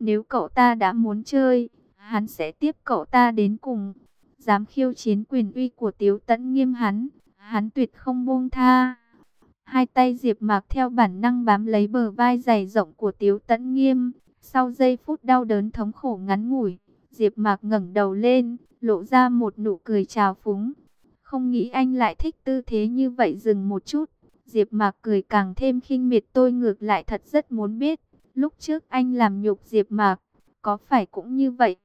Nếu cậu ta đã muốn chơi, hắn sẽ tiếp cậu ta đến cùng. Dám khiêu chiến quyền uy của Tiếu Tấn Nghiêm hắn, hắn tuyệt không buông tha. Hai tay Diệp Mạc theo bản năng bám lấy bờ vai dày rộng của Tiếu Tấn Nghiêm. Sau giây phút đau đớn thống khổ ngắn ngủi, Diệp Mạc ngẩng đầu lên, lộ ra một nụ cười trào phúng. Không nghĩ anh lại thích tư thế như vậy dừng một chút. Diệp Mạc cười càng thêm khinh miệt tôi ngược lại thật rất muốn biết. Lúc trước anh làm nhục Diệp Mạc, có phải cũng như vậy?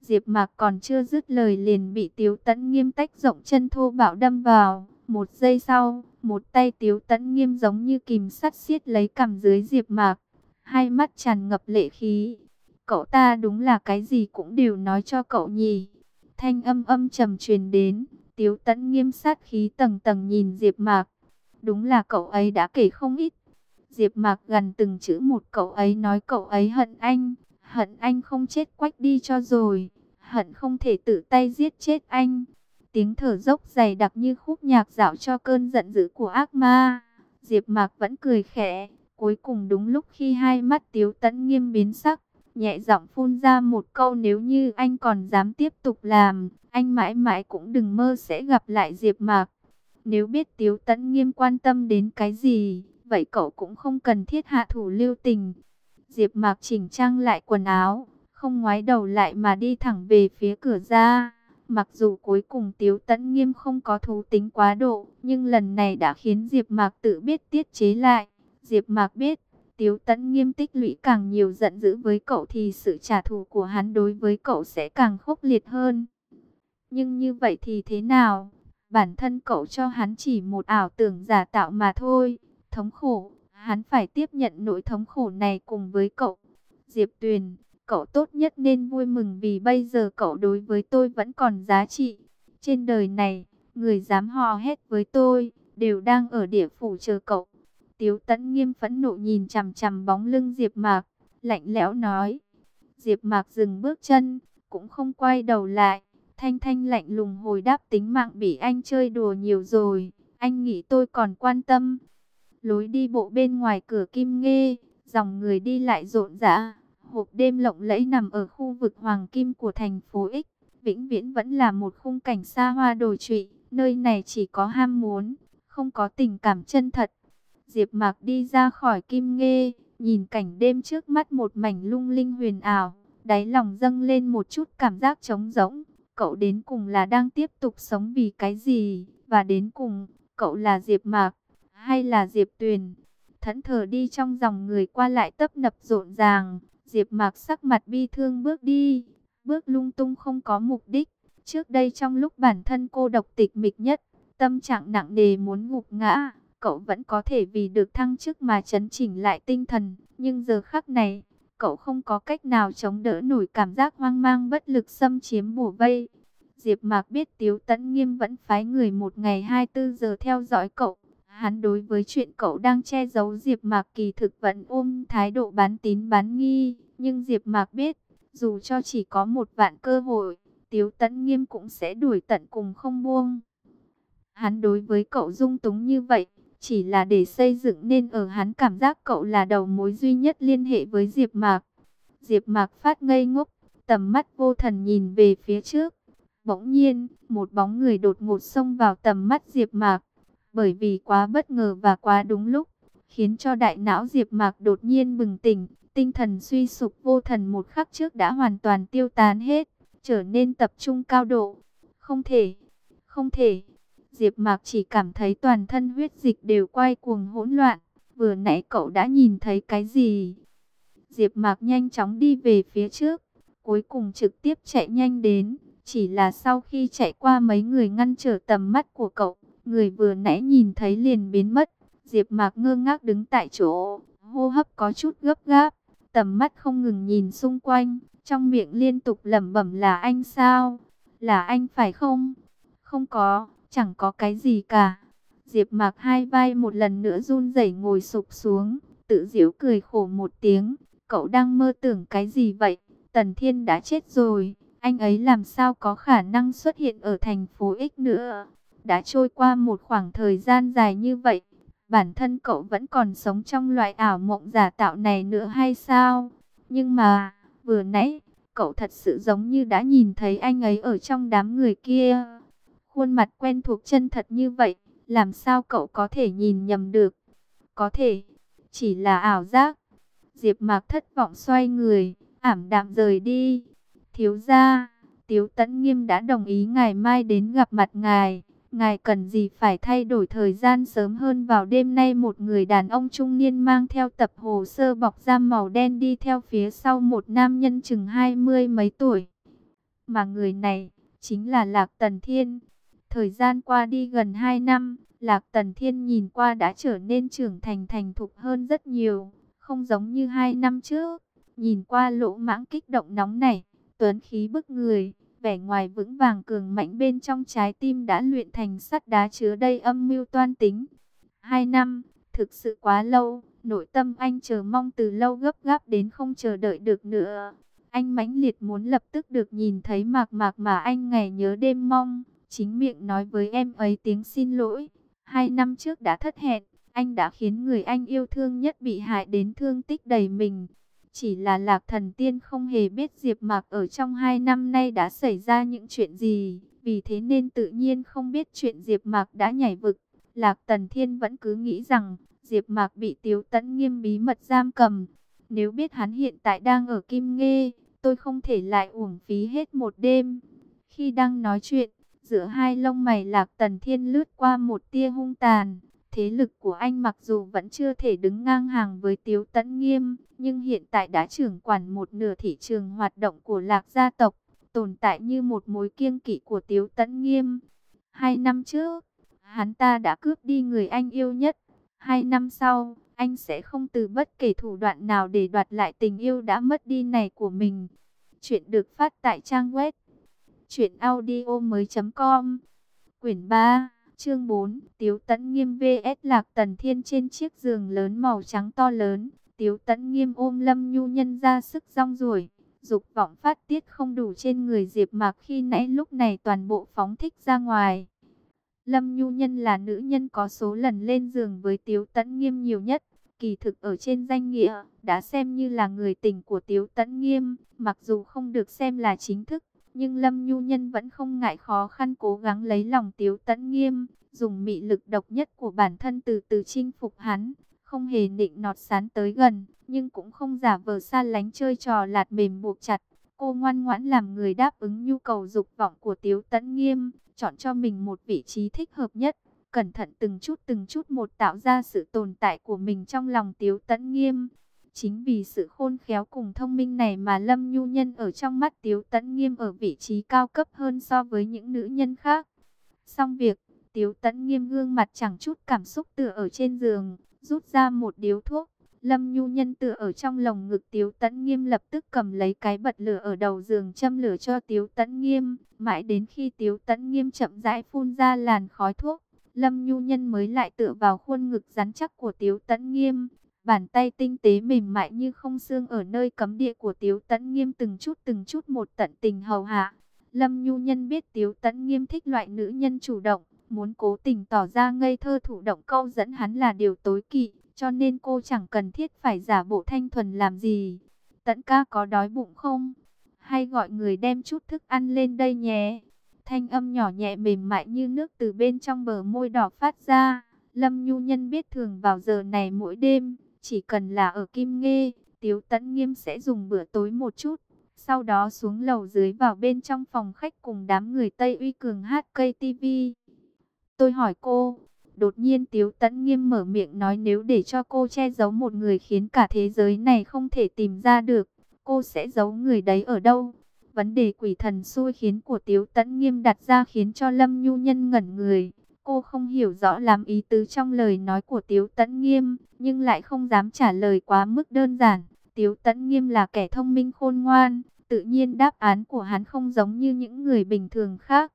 Diệp Mạc còn chưa dứt lời liền bị Tiếu Tấn Nghiêm tách rộng chân thô bạo đâm vào. Một giây sau, một tay Tiếu Tấn Nghiêm giống như kìm sắt siết lấy cằm dưới Diệp Mạc, hai mắt tràn ngập lệ khí. Cậu ta đúng là cái gì cũng đều nói cho cậu nhỉ. Thanh âm âm trầm truyền đến, Tiếu Tấn Nghiêm sát khí tầng tầng nhìn Diệp Mạc. Đúng là cậu ấy đã kể không ít. Diệp Mạc gần từng chữ một cậu ấy nói cậu ấy hận anh, hận anh không chết quách đi cho rồi, hận không thể tự tay giết chết anh. Tiếng thở dốc dày đặc như khúc nhạc dạo cho cơn giận dữ của ác ma. Diệp Mạc vẫn cười khẽ, cuối cùng đúng lúc khi hai mắt Tiếu Tấn Nghiêm biến sắc, nhẹ giọng phun ra một câu nếu như anh còn dám tiếp tục làm, anh mãi mãi cũng đừng mơ sẽ gặp lại Diệp Mạc. Nếu biết Tiếu Tấn Nghiêm quan tâm đến cái gì, vậy cậu cũng không cần thiết hạ thủ lưu tình. Diệp Mạc chỉnh trang lại quần áo, không ngoái đầu lại mà đi thẳng về phía cửa ra. Mặc dù cuối cùng Tiếu Tấn Nghiêm không có thú tính quá độ, nhưng lần này đã khiến Diệp Mạc tự biết tiết chế lại. Diệp Mạc biết, Tiếu Tấn Nghiêm tích lũy càng nhiều giận dữ với cậu thì sự trả thù của hắn đối với cậu sẽ càng khốc liệt hơn. Nhưng như vậy thì thế nào? Bản thân cậu cho hắn chỉ một ảo tưởng giả tạo mà thôi. Thống khổ, hắn phải tiếp nhận nỗi thống khổ này cùng với cậu. Diệp Tuyền, cậu tốt nhất nên vui mừng vì bây giờ cậu đối với tôi vẫn còn giá trị. Trên đời này, người dám hò hét với tôi, đều đang ở địa phủ chờ cậu. Tiếu tẫn nghiêm phẫn nộ nhìn chằm chằm bóng lưng Diệp Mạc, lạnh lẽo nói. Diệp Mạc dừng bước chân, cũng không quay đầu lại. Thanh Thanh lạnh lùng hồi đáp tính mạng bị anh chơi đùa nhiều rồi, anh nghĩ tôi còn quan tâm. Lối đi bộ bên ngoài cửa Kim Nghê, dòng người đi lại rộn rã, hộp đêm lộng lẫy nằm ở khu vực hoàng kim của thành phố X, vĩnh viễn vẫn là một khung cảnh xa hoa đồi trụy, nơi này chỉ có ham muốn, không có tình cảm chân thật. Diệp Mạc đi ra khỏi Kim Nghê, nhìn cảnh đêm trước mắt một mảnh lung linh huyền ảo, đáy lòng dâng lên một chút cảm giác trống rỗng. Cậu đến cùng là đang tiếp tục sống vì cái gì? Và đến cùng, cậu là Diệp Mạc hay là Diệp Tuyền? Thẫn thờ đi trong dòng người qua lại tấp nập rộn ràng, Diệp Mạc sắc mặt bi thương bước đi, bước lung tung không có mục đích. Trước đây trong lúc bản thân cô độc tịch mịch nhất, tâm trạng nặng nề muốn ngục ngã, cậu vẫn có thể vì được thăng chức mà chấn chỉnh lại tinh thần, nhưng giờ khắc này, cậu không có cách nào chống đỡ nổi cảm giác hoang mang bất lực xâm chiếm bủa vây. Diệp Mạc biết Tiếu Tấn Nghiêm vẫn phái người một ngày 24 giờ theo dõi cậu. Hắn đối với chuyện cậu đang che giấu Diệp Mạc kỳ thực vẫn ôm thái độ bán tín bán nghi, nhưng Diệp Mạc biết, dù cho chỉ có một vạn cơ hội, Tiếu Tấn Nghiêm cũng sẽ đuổi tận cùng không buông. Hắn đối với cậu dung túng như vậy, chỉ là để xây dựng nên ở hắn cảm giác cậu là đầu mối duy nhất liên hệ với Diệp Mạc. Diệp Mạc phát ngây ngốc, tầm mắt vô thần nhìn về phía trước. Bỗng nhiên, một bóng người đột ngột xông vào tầm mắt Diệp Mạc, bởi vì quá bất ngờ và quá đúng lúc, khiến cho đại não Diệp Mạc đột nhiên bừng tỉnh, tinh thần suy sụp vô thần một khắc trước đã hoàn toàn tiêu tán hết, trở nên tập trung cao độ. Không thể, không thể. Diệp Mạc chỉ cảm thấy toàn thân huyết dịch đều quay cuồng hỗn loạn, vừa nãy cậu đã nhìn thấy cái gì? Diệp Mạc nhanh chóng đi về phía trước, cuối cùng trực tiếp chạy nhanh đến, chỉ là sau khi chạy qua mấy người ngăn trở tầm mắt của cậu, người vừa nãy nhìn thấy liền biến mất. Diệp Mạc ngơ ngác đứng tại chỗ, hô hấp có chút gấp gáp, tầm mắt không ngừng nhìn xung quanh, trong miệng liên tục lẩm bẩm là anh sao? Là anh phải không? Không có, chẳng có cái gì cả. Diệp Mạc hai vai một lần nữa run rẩy ngồi sụp xuống, tự giễu cười khổ một tiếng, cậu đang mơ tưởng cái gì vậy? Tần Thiên đã chết rồi, anh ấy làm sao có khả năng xuất hiện ở thành phố X nữa? Đã trôi qua một khoảng thời gian dài như vậy, bản thân cậu vẫn còn sống trong loại ảo mộng giả tạo này nữa hay sao? Nhưng mà, Vừa nãy, cậu thật sự giống như đã nhìn thấy anh ấy ở trong đám người kia. Khuôn mặt quen thuộc chân thật như vậy, làm sao cậu có thể nhìn nhầm được? Có thể, chỉ là ảo giác. Diệp Mạc thất vọng xoay người, ảm đạm rời đi. Thiếu gia, Tiếu Tấn Nghiêm đã đồng ý ngày mai đến gặp mặt ngài. Ngài cần gì phải thay đổi thời gian sớm hơn vào đêm nay một người đàn ông trung niên mang theo tập hồ sơ bọc da màu đen đi theo phía sau một nam nhân chừng hai mươi mấy tuổi. Mà người này chính là Lạc Tần Thiên. Thời gian qua đi gần hai năm, Lạc Tần Thiên nhìn qua đã trở nên trưởng thành thành thục hơn rất nhiều, không giống như hai năm trước. Nhìn qua lỗ mãng kích động nóng này, tuấn khí bức người, vẻ ngoài vững vàng cường mạnh bên trong trái tim đã luyện thành sắt đá chứa đầy âm mưu toan tính. Hai năm, thực sự quá lâu, nội tâm anh chờ mong từ lâu gấp gáp đến không chờ đợi được nữa. Anh mãnh liệt muốn lập tức được nhìn thấy mạc mạc mà anh ngày nhớ đêm mong, chính miệng nói với em ấy tiếng xin lỗi. Hai năm trước đã thất hẹn, anh đã khiến người anh yêu thương nhất bị hại đến thương tích đầy mình. Chỉ là lạc thần tiên không hề biết Diệp Mạc ở trong hai năm nay đã xảy ra những chuyện gì, vì thế nên tự nhiên không biết chuyện Diệp Mạc đã nhảy vực. Lạc Tần Thiên vẫn cứ nghĩ rằng Diệp Mạc bị Tiếu Tấn nghiêm bí mật giam cầm. Nếu biết hắn hiện tại đang ở Kim Ngê, tôi không thể lại uổng phí hết một đêm. Khi đang nói chuyện, giữa hai lông mày Lạc Tần Thiên lướt qua một tia hung tàn. Thế lực của anh mặc dù vẫn chưa thể đứng ngang hàng với Tiếu Tấn Nghiêm, nhưng hiện tại đã trưởng quản một nửa thị trường hoạt động của Lạc gia tộc, tồn tại như một mối kiêng kỵ của Tiếu Tấn Nghiêm. Hai năm trước, hắn ta đã cướp đi người anh yêu nhất. Hai năm sau, anh sẽ không từ bất kể thủ đoạn nào để đoạt lại tình yêu đã mất đi này của mình. Chuyện được phát tại trang web chuyện audio mới.com Quyển 3 Chương 4, Tiếu Tấn Nghiêm vs Lạc Tần Thiên trên chiếc giường lớn màu trắng to lớn. Tiếu Tấn Nghiêm ôm Lâm Nhu Nhân ra sức rong ruổi, dục vọng phát tiết không đủ trên người Diệp Mạc khi nãy lúc này toàn bộ phóng thích ra ngoài. Lâm Nhu Nhân là nữ nhân có số lần lên giường với Tiếu Tấn Nghiêm nhiều nhất, kỳ thực ở trên danh nghĩa đã xem như là người tình của Tiếu Tấn Nghiêm, mặc dù không được xem là chính thức, nhưng Lâm Nhu Nhân vẫn không ngại khó khăn cố gắng lấy lòng Tiếu Tấn Nghiêm, dùng mị lực độc nhất của bản thân từ từ chinh phục hắn, không hề nịnh nọt sán tới gần, nhưng cũng không giả vờ xa lánh chơi trò lạt mềm buộc chặt. Cô ngoan ngoãn làm người đáp ứng nhu cầu dục vọng của Tiếu Tấn Nghiêm, chọn cho mình một vị trí thích hợp nhất, cẩn thận từng chút từng chút một tạo ra sự tồn tại của mình trong lòng Tiếu Tấn Nghiêm. Chính vì sự khôn khéo cùng thông minh này mà Lâm Nhu Nhân ở trong mắt Tiếu Tấn Nghiêm ở vị trí cao cấp hơn so với những nữ nhân khác. Xong việc, Tiếu Tấn Nghiêm gương mặt chẳng chút cảm xúc tựa ở trên giường, rút ra một điếu thuốc. Lâm Nhu Nhân tựa ở trong lồng ngực Tiếu Tấn Nghiêm lập tức cầm lấy cái bật lửa ở đầu giường châm lửa cho Tiếu Tấn Nghiêm. Mãi đến khi Tiếu Tấn Nghiêm chậm rãi phun ra làn khói thuốc, Lâm Nhu Nhân mới lại tựa vào khuôn ngực rắn chắc của Tiếu Tấn Nghiêm. Bàn tay tinh tế mềm mại như không xương ở nơi cấm địa của Tiếu Tấn Nghiêm từng chút từng chút một tận tình hầu hạ. Lâm Nhu Nhân biết Tiếu Tấn Nghiêm thích loại nữ nhân chủ động, muốn cố tình tỏ ra ngây thơ thủ động câu dẫn hắn là điều tối kỵ, cho nên cô chẳng cần thiết phải giả bộ thanh thuần làm gì. Tấn ca có đói bụng không? Hay gọi người đem chút thức ăn lên đây nhé. Thanh âm nhỏ nhẹ mềm mại như nước từ bên trong bờ môi đỏ phát ra. Lâm Nhu Nhân biết thường vào giờ này mỗi đêm, chỉ cần là ở Kim Nghê, Tiếu Tấn Nghiêm sẽ dùng bữa tối một chút. Sau đó xuống lầu dưới vào bên trong phòng khách cùng đám người Tây Uy Cường hát cây TV. Tôi hỏi cô, đột nhiên Tiếu Tấn Nghiêm mở miệng nói nếu để cho cô che giấu một người khiến cả thế giới này không thể tìm ra được, cô sẽ giấu người đấy ở đâu? Vấn đề quỷ thần xui khiến của Tiếu Tấn Nghiêm đặt ra khiến cho Lâm Nhu Nhân ngẩn người. Cô không hiểu rõ lắm ý tứ trong lời nói của Tiếu Tấn Nghiêm, nhưng lại không dám trả lời quá mức đơn giản. Tiếu Tấn Nghiêm là kẻ thông minh khôn ngoan, tự nhiên đáp án của hắn không giống như những người bình thường khác.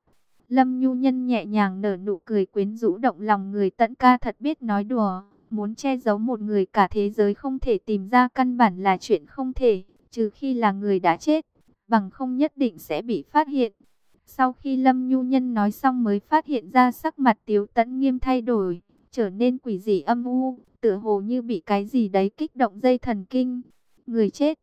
Lâm Nhu Nhân nhẹ nhàng nở nụ cười quyến rũ động lòng người tận ca thật biết nói đùa. Muốn che giấu một người cả thế giới không thể tìm ra căn bản là chuyện không thể, trừ khi là người đã chết, bằng không nhất định sẽ bị phát hiện. Sau khi Lâm Nhu Nhân nói xong mới phát hiện ra sắc mặt Tiếu Tấn Nghiêm thay đổi, trở nên quỷ dị âm u, tựa hồ như bị cái gì đấy kích động dây thần kinh. Người chết,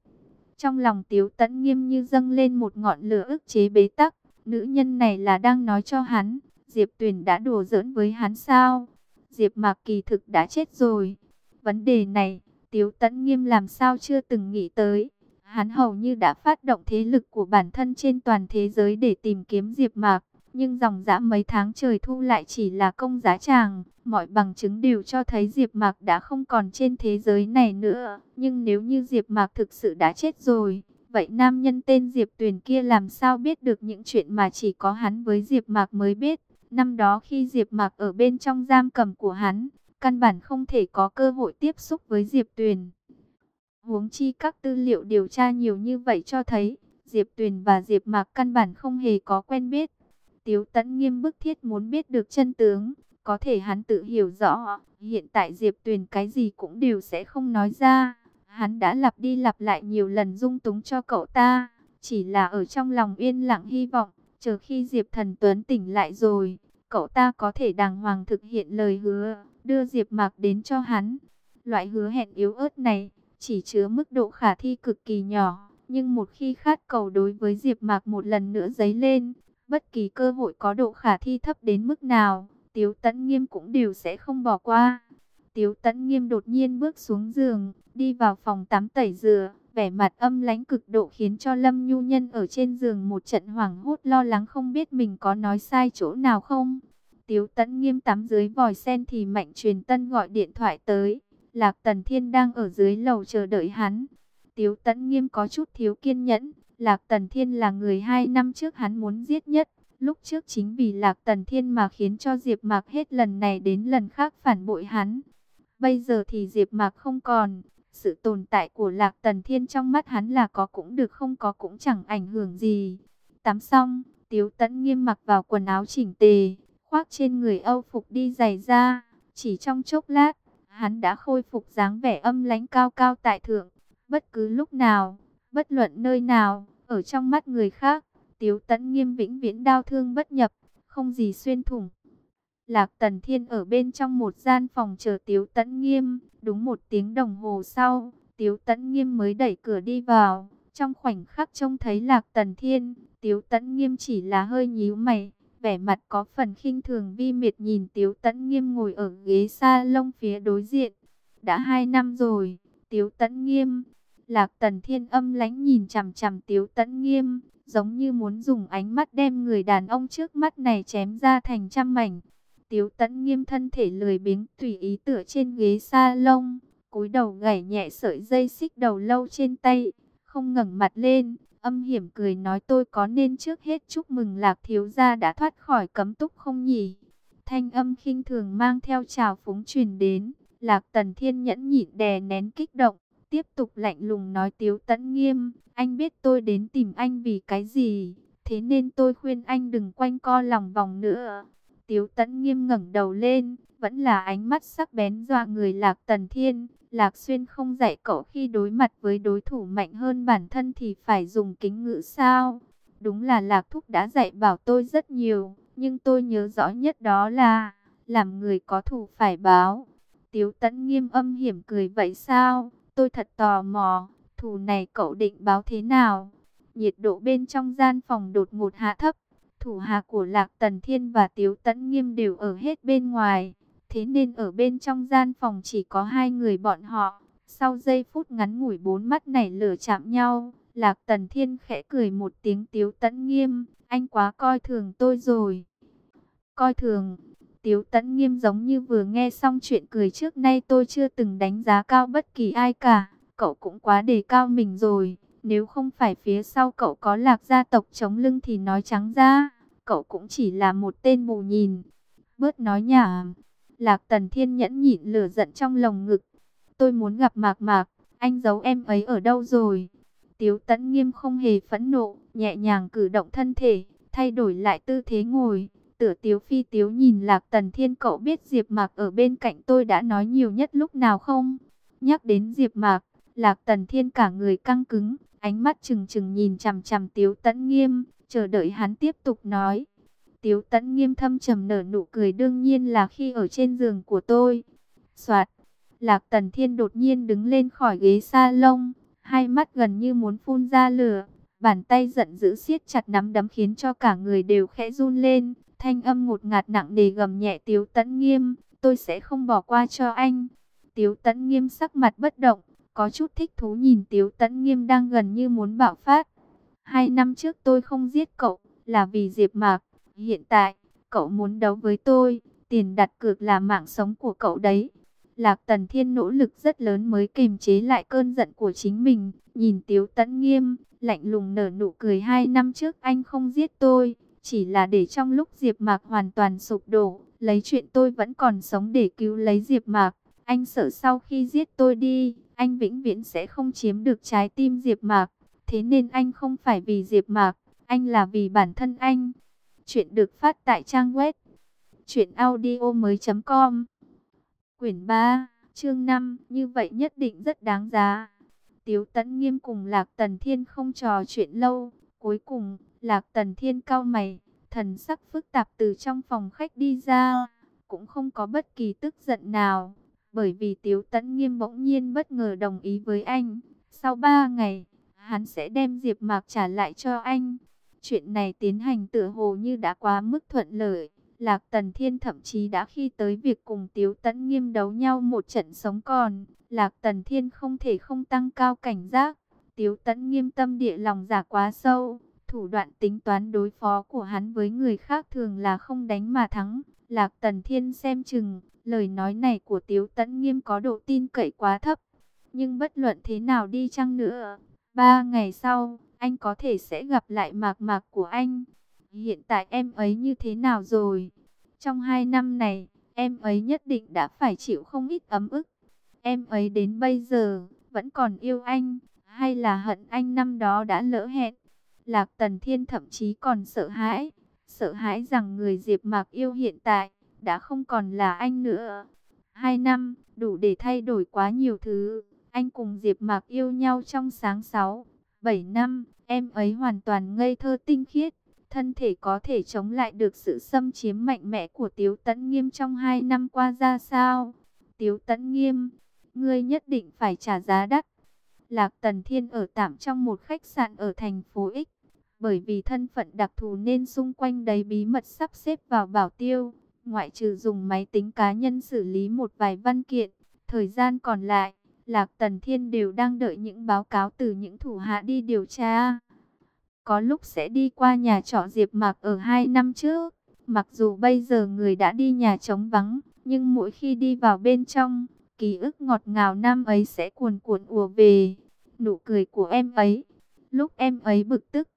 Trong lòng Tiếu Tấn Nghiêm như dâng lên một ngọn lửa ức chế bế tắc. Nữ nhân này là đang nói cho hắn, Diệp Tuyền đã đùa giỡn với hắn sao? Diệp Mạc kỳ thực đã chết rồi. Vấn đề này, Tiếu Tấn Nghiêm làm sao chưa từng nghĩ tới. Hắn hầu như đã phát động thế lực của bản thân trên toàn thế giới để tìm kiếm Diệp Mạc, nhưng dòng dã mấy tháng trời thu lại chỉ là công giá tràng, mọi bằng chứng đều cho thấy Diệp Mạc đã không còn trên thế giới này nữa, nhưng nếu như Diệp Mạc thực sự đã chết rồi, vậy nam nhân tên Diệp Tuyền kia làm sao biết được những chuyện mà chỉ có hắn với Diệp Mạc mới biết? Năm đó khi Diệp Mạc ở bên trong giam cầm của hắn, căn bản không thể có cơ hội tiếp xúc với Diệp Tuyền. Huống chi các tư liệu điều tra nhiều như vậy cho thấy, Diệp Tuyền và Diệp Mạc căn bản không hề có quen biết. Tiếu Tấn nghiêm bức thiết muốn biết được chân tướng, có thể hắn tự hiểu rõ, hiện tại Diệp Tuyền cái gì cũng đều sẽ không nói ra. Hắn đã lặp đi lặp lại nhiều lần dung túng cho cậu ta, chỉ là ở trong lòng yên lặng hy vọng, chờ khi Diệp Thần Tuấn tỉnh lại rồi, cậu ta có thể đàng hoàng thực hiện lời hứa, đưa Diệp Mạc đến cho hắn. Loại hứa hẹn yếu ớt này, chỉ chứa mức độ khả thi cực kỳ nhỏ, nhưng một khi khát cầu đối với Diệp Mạc một lần nữa dấy lên, bất kỳ cơ hội có độ khả thi thấp đến mức nào, Tiếu Tấn Nghiêm cũng đều sẽ không bỏ qua. Tiếu Tấn Nghiêm đột nhiên bước xuống giường, đi vào phòng tắm tẩy rửa, vẻ mặt âm lãnh cực độ khiến cho Lâm Nhu Nhân ở trên giường một trận hoảng hốt lo lắng không biết mình có nói sai chỗ nào không. Tiếu Tấn Nghiêm tắm dưới vòi sen thì Mạnh Truyền Tân gọi điện thoại tới. Lạc Tần Thiên đang ở dưới lầu chờ đợi hắn. Tiếu Tấn Nghiêm có chút thiếu kiên nhẫn. Lạc Tần Thiên là người hai năm trước hắn muốn giết nhất. Lúc trước chính vì Lạc Tần Thiên mà khiến cho Diệp Mạc hết lần này đến lần khác phản bội hắn. Bây giờ thì Diệp Mạc không còn. Sự tồn tại của Lạc Tần Thiên trong mắt hắn là có cũng được không có cũng chẳng ảnh hưởng gì. Tắm xong, Tiếu Tấn Nghiêm mặc vào quần áo chỉnh tề, khoác trên người Âu phục đi giày ra. Chỉ trong chốc lát, hắn đã khôi phục dáng vẻ âm lãnh cao cao tại thượng. Bất cứ lúc nào, bất luận nơi nào, ở trong mắt người khác, Tiếu Tấn Nghiêm vĩnh viễn đau thương bất nhập, không gì xuyên thủng. Lạc Tần Thiên ở bên trong một gian phòng chờ Tiếu Tấn Nghiêm, đúng một tiếng đồng hồ sau, Tiếu Tấn Nghiêm mới đẩy cửa đi vào. Trong khoảnh khắc trông thấy Lạc Tần Thiên, Tiếu Tấn Nghiêm chỉ là hơi nhíu mày, vẻ mặt có phần khinh thường vi miệt nhìn Tiếu Tấn Nghiêm ngồi ở ghế sa lông phía đối diện. Đã hai năm rồi, Tiếu Tấn Nghiêm, Lạc Tần Thiên âm lánh nhìn chằm chằm Tiếu Tấn Nghiêm, giống như muốn dùng ánh mắt đem người đàn ông trước mắt này chém ra thành trăm mảnh. Tiếu Tấn Nghiêm thân thể lười biếng tùy ý tựa trên ghế sa lông, cúi đầu gảy nhẹ sợi dây xích đầu lâu trên tay, không ngẩng mặt lên, âm hiểm cười nói tôi có nên trước hết chúc mừng lạc thiếu gia đã thoát khỏi cấm túc không nhỉ? Thanh âm khinh thường mang theo trào phúng truyền đến, lạc tần thiên nhẫn nhịn đè nén kích động, tiếp tục lạnh lùng nói tiếu tẫn nghiêm, anh biết tôi đến tìm anh vì cái gì, thế nên tôi khuyên anh đừng quanh co lòng vòng nữa. Tiếu tẫn nghiêm ngẩng đầu lên, vẫn là ánh mắt sắc bén dọa người lạc tần thiên, Lạc Xuyên không dạy cậu khi đối mặt với đối thủ mạnh hơn bản thân thì phải dùng kính ngữ sao? Đúng là Lạc Thúc đã dạy bảo tôi rất nhiều, nhưng tôi nhớ rõ nhất đó là, làm người có thù phải báo. Tiếu tẫn nghiêm âm hiểm cười vậy sao? Tôi thật tò mò, thù này cậu định báo thế nào? Nhiệt độ bên trong gian phòng đột ngột hạ thấp, thủ hạ của Lạc Tần Thiên và Tiếu Tẫn Nghiêm đều ở hết bên ngoài. Thế nên ở bên trong gian phòng chỉ có hai người bọn họ. Sau giây phút ngắn ngủi bốn mắt nảy lửa chạm nhau, Lạc Tần Thiên khẽ cười một tiếng tiếu tẫn nghiêm, anh quá coi thường tôi rồi. Coi thường, tiếu tẫn nghiêm giống như vừa nghe xong chuyện cười trước nay tôi chưa từng đánh giá cao bất kỳ ai cả, cậu cũng quá đề cao mình rồi. Nếu không phải phía sau cậu có lạc gia tộc chống lưng thì nói trắng ra, cậu cũng chỉ là một tên mù nhìn. Bớt nói nhảm. Lạc Tần Thiên nhẫn nhịn lửa giận trong lồng ngực. Tôi muốn gặp Mạc Mạc, anh giấu em ấy ở đâu rồi? Tiếu Tấn Nghiêm không hề phẫn nộ, nhẹ nhàng cử động thân thể, thay đổi lại tư thế ngồi. Tựa Tiếu Phi Tiếu nhìn Lạc Tần Thiên cậu biết Diệp Mạc ở bên cạnh tôi đã nói nhiều nhất lúc nào không? Nhắc đến Diệp Mạc, Lạc Tần Thiên cả người căng cứng, ánh mắt trừng trừng nhìn chằm chằm Tiếu Tấn Nghiêm, chờ đợi hắn tiếp tục nói. Tiếu tẫn nghiêm thâm trầm nở nụ cười đương nhiên là khi ở trên giường của tôi. Soạt, Lạc Tần Thiên đột nhiên đứng lên khỏi ghế sa lông, hai mắt gần như muốn phun ra lửa. Bàn tay giận dữ siết chặt nắm đấm khiến cho cả người đều khẽ run lên. Thanh âm ngột ngạt nặng nề gầm nhẹ Tiếu Tấn Nghiêm, tôi sẽ không bỏ qua cho anh. Tiếu Tấn Nghiêm sắc mặt bất động, có chút thích thú nhìn Tiếu Tấn Nghiêm đang gần như muốn bạo phát. Hai năm trước tôi không giết cậu, là vì Diệp Mạc. Hiện tại, cậu muốn đấu với tôi, tiền đặt cược là mạng sống của cậu đấy. Lạc Tần Thiên nỗ lực rất lớn mới kiềm chế lại cơn giận của chính mình. Nhìn Tiếu Tấn Nghiêm, lạnh lùng nở nụ cười hai năm trước anh không giết tôi. Chỉ là để trong lúc Diệp Mạc hoàn toàn sụp đổ, lấy chuyện tôi vẫn còn sống để cứu lấy Diệp Mạc. Anh sợ sau khi giết tôi đi, anh vĩnh viễn sẽ không chiếm được trái tim Diệp Mạc. Thế nên anh không phải vì Diệp Mạc, anh là vì bản thân anh. Chuyện được phát tại trang web truyệnaudiomoi.com. Quyển 3, chương 5, như vậy nhất định rất đáng giá. Tiếu Tấn Nghiêm cùng Lạc Tần Thiên không trò chuyện lâu, cuối cùng, Lạc Tần Thiên cao mày, thần sắc phức tạp từ trong phòng khách đi ra, cũng không có bất kỳ tức giận nào, bởi vì Tiếu Tấn Nghiêm bỗng nhiên bất ngờ đồng ý với anh. Sau 3 ngày, hắn sẽ đem Diệp Mạc trả lại cho anh. Chuyện này tiến hành tựa hồ như đã quá mức thuận lợi. Lạc Tần Thiên thậm chí đã khi tới việc cùng Tiếu Tấn Nghiêm đấu nhau một trận sống còn. Lạc Tần Thiên không thể không tăng cao cảnh giác. Tiếu Tấn Nghiêm tâm địa lòng giả quá sâu. Thủ đoạn tính toán đối phó của hắn với người khác thường là không đánh mà thắng. Lạc Tần Thiên xem chừng, lời nói này của Tiếu Tấn Nghiêm có độ tin cậy quá thấp. Nhưng bất luận thế nào đi chăng nữa, ba ngày sau, anh có thể sẽ gặp lại mạc mạc của anh. Hiện tại em ấy như thế nào rồi? Trong hai năm này, em ấy nhất định đã phải chịu không ít ấm ức. Em ấy đến bây giờ, vẫn còn yêu anh, hay là hận anh năm đó đã lỡ hẹn? Lạc Tần Thiên thậm chí còn sợ hãi, sợ hãi rằng người Diệp Mạc yêu hiện tại đã không còn là anh nữa. Hai năm, đủ để thay đổi quá nhiều thứ. Anh cùng Diệp Mạc yêu nhau trong sáng sáu. 7 năm, em ấy hoàn toàn ngây thơ tinh khiết, thân thể có thể chống lại được sự xâm chiếm mạnh mẽ của Tiếu Tấn Nghiêm trong hai năm qua ra sao? Tiếu Tấn Nghiêm, ngươi nhất định phải trả giá đắt. Lạc Tần Thiên ở tạm trong một khách sạn ở thành phố X. Bởi vì thân phận đặc thù nên xung quanh đấy bí mật sắp xếp vào bảo tiêu. Ngoại trừ dùng máy tính cá nhân xử lý một vài văn kiện. Thời gian còn lại, Lạc Tần Thiên đều đang đợi những báo cáo từ những thủ hạ đi điều tra. Có lúc sẽ đi qua nhà trọ Diệp Mạc ở hai năm trước. Mặc dù bây giờ người đã đi nhà trống vắng, nhưng mỗi khi đi vào bên trong, ký ức ngọt ngào năm ấy sẽ cuồn cuộn ùa về. Nụ cười của em ấy, lúc em ấy bực tức,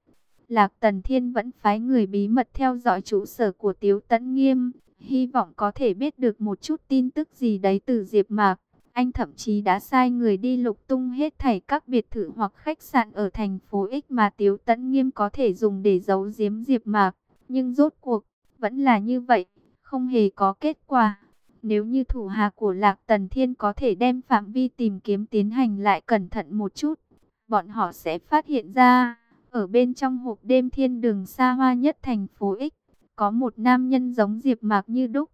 Lạc Tần Thiên vẫn phái người bí mật theo dõi trụ sở của Tiếu Tấn Nghiêm, hy vọng có thể biết được một chút tin tức gì đấy từ Diệp Mạc. Anh thậm chí đã sai người đi lục tung hết thảy các biệt thự hoặc khách sạn ở thành phố X mà Tiếu Tấn Nghiêm có thể dùng để giấu giếm Diệp Mạc. Nhưng rốt cuộc, vẫn là như vậy, không hề có kết quả. Nếu như thủ hạ của Lạc Tần Thiên có thể đem phạm vi tìm kiếm tiến hành lại cẩn thận một chút, bọn họ sẽ phát hiện ra, ở bên trong hộp đêm thiên đường xa hoa nhất thành phố X, có một nam nhân giống Diệp Mạc như đúc.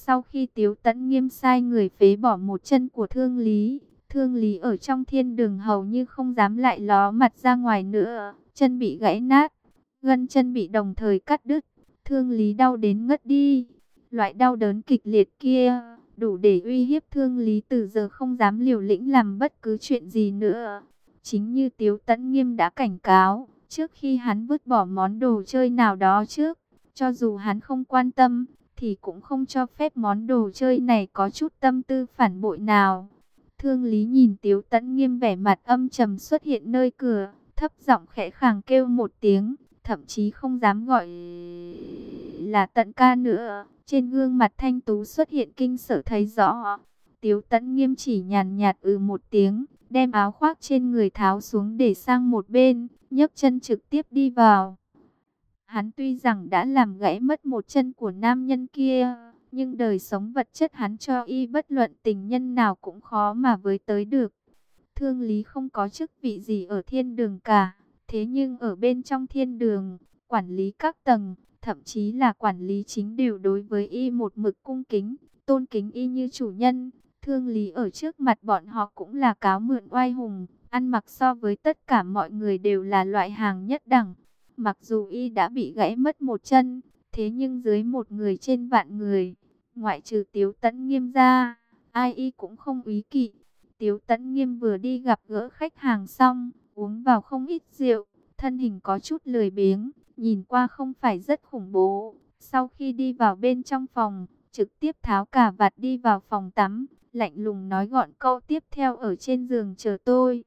Sau khi Tiếu Tấn Nghiêm sai người phế bỏ một chân của Thương Lý, Thương Lý ở trong thiên đường hầu như không dám lại ló mặt ra ngoài nữa, chân bị gãy nát, gân chân bị đồng thời cắt đứt, Thương Lý đau đến ngất đi. Loại đau đớn kịch liệt kia, đủ để uy hiếp Thương Lý từ giờ không dám liều lĩnh làm bất cứ chuyện gì nữa. Chính như Tiếu Tấn Nghiêm đã cảnh cáo, trước khi hắn vứt bỏ món đồ chơi nào đó trước, cho dù hắn không quan tâm, thì cũng không cho phép món đồ chơi này có chút tâm tư phản bội nào. Thương Lý nhìn Tiếu Tấn Nghiêm vẻ mặt âm trầm xuất hiện nơi cửa, thấp giọng khẽ khàng kêu một tiếng, thậm chí không dám gọi là tận ca nữa. Trên gương mặt thanh tú xuất hiện kinh sở thấy rõ. Tiếu Tấn Nghiêm chỉ nhàn nhạt ừ một tiếng, đem áo khoác trên người tháo xuống để sang một bên, nhấc chân trực tiếp đi vào. Hắn tuy rằng đã làm gãy mất một chân của nam nhân kia, nhưng đời sống vật chất hắn cho y bất luận tình nhân nào cũng khó mà với tới được. Thương lý không có chức vị gì ở thiên đường cả, thế nhưng ở bên trong thiên đường, quản lý các tầng, thậm chí là quản lý chính đều đối với y một mực cung kính, tôn kính y như chủ nhân. Thương lý ở trước mặt bọn họ cũng là cáo mượn oai hùng, ăn mặc so với tất cả mọi người đều là loại hàng nhất đẳng. Mặc dù y đã bị gãy mất một chân, thế nhưng dưới một người trên vạn người, ngoại trừ Tiếu Tấn Nghiêm ra, ai y cũng không ý kỵ. Tiếu Tấn Nghiêm vừa đi gặp gỡ khách hàng xong, uống vào không ít rượu, thân hình có chút lười biếng, nhìn qua không phải rất khủng bố. Sau khi đi vào bên trong phòng, trực tiếp tháo cả vạt đi vào phòng tắm, lạnh lùng nói gọn câu tiếp theo ở trên giường chờ tôi.